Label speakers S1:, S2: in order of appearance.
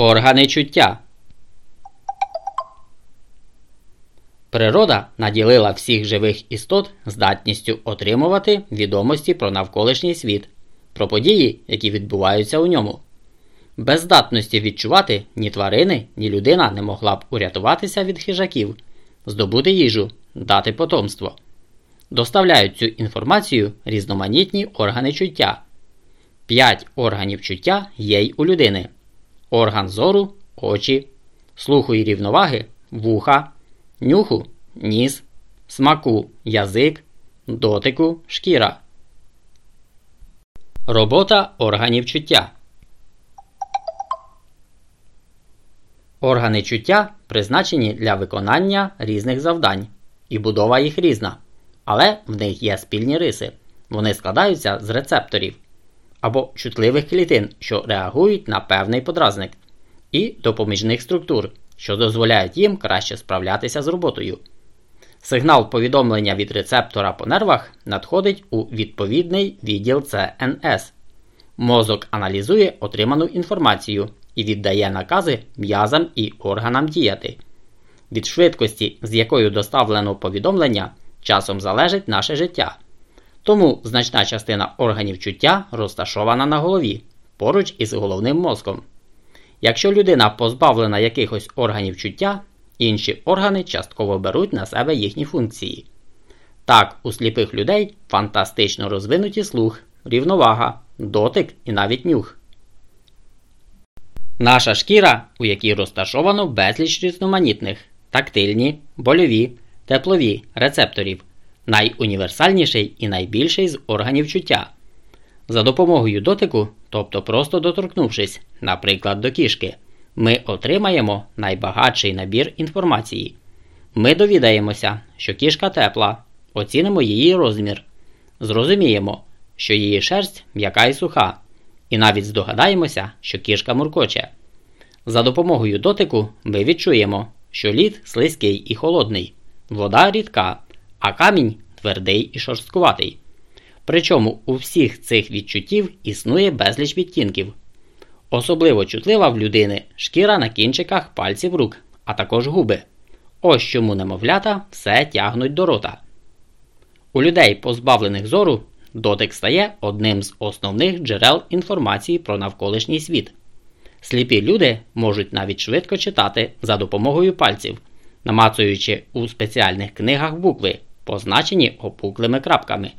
S1: Органи чуття. Природа наділила всіх живих істот здатністю отримувати відомості про навколишній світ, про події, які відбуваються у ньому. Без здатності відчувати ні тварини, ні людина не могла б урятуватися від хижаків, здобути їжу, дати потомство. Доставляють цю інформацію різноманітні органи чуття. П'ять органів чуття є й у людини орган зору, очі, слуху і рівноваги, вуха, нюху, ніс, смаку, язик, дотику, шкіра. Робота органів чуття. Органи чуття призначені для виконання різних завдань, і будова їх різна, але в них є спільні риси. Вони складаються з рецепторів або чутливих клітин, що реагують на певний подразник, і допоміжних структур, що дозволяють їм краще справлятися з роботою. Сигнал повідомлення від рецептора по нервах надходить у відповідний відділ ЦНС. Мозок аналізує отриману інформацію і віддає накази м'язам і органам діяти. Від швидкості, з якою доставлено повідомлення, часом залежить наше життя. Тому значна частина органів чуття розташована на голові поруч із головним мозком. Якщо людина позбавлена якихось органів чуття, інші органи частково беруть на себе їхні функції. Так, у сліпих людей фантастично розвинуті слух, рівновага, дотик і навіть нюх. Наша шкіра, у якій розташовано безліч різноманітних, тактильні, больові, теплові рецепторів, найуніверсальніший і найбільший з органів чуття. За допомогою дотику, тобто просто доторкнувшись, наприклад, до кішки, ми отримаємо найбагатший набір інформації. Ми довідаємося, що кішка тепла, оцінимо її розмір, зрозуміємо, що її шерсть м'яка і суха, і навіть здогадаємося, що кішка муркоче. За допомогою дотику ми відчуємо, що лід слизький і холодний, вода рідка, а камінь твердий і шорсткуватий. Причому у всіх цих відчуттів існує безліч відтінків. Особливо чутлива в людини шкіра на кінчиках пальців рук, а також губи. Ось чому немовлята все тягнуть до рота. У людей, позбавлених зору, дотик стає одним з основних джерел інформації про навколишній світ. Сліпі люди можуть навіть швидко читати за допомогою пальців, намацуючи у спеціальних книгах букви, позначені опуклими крапками.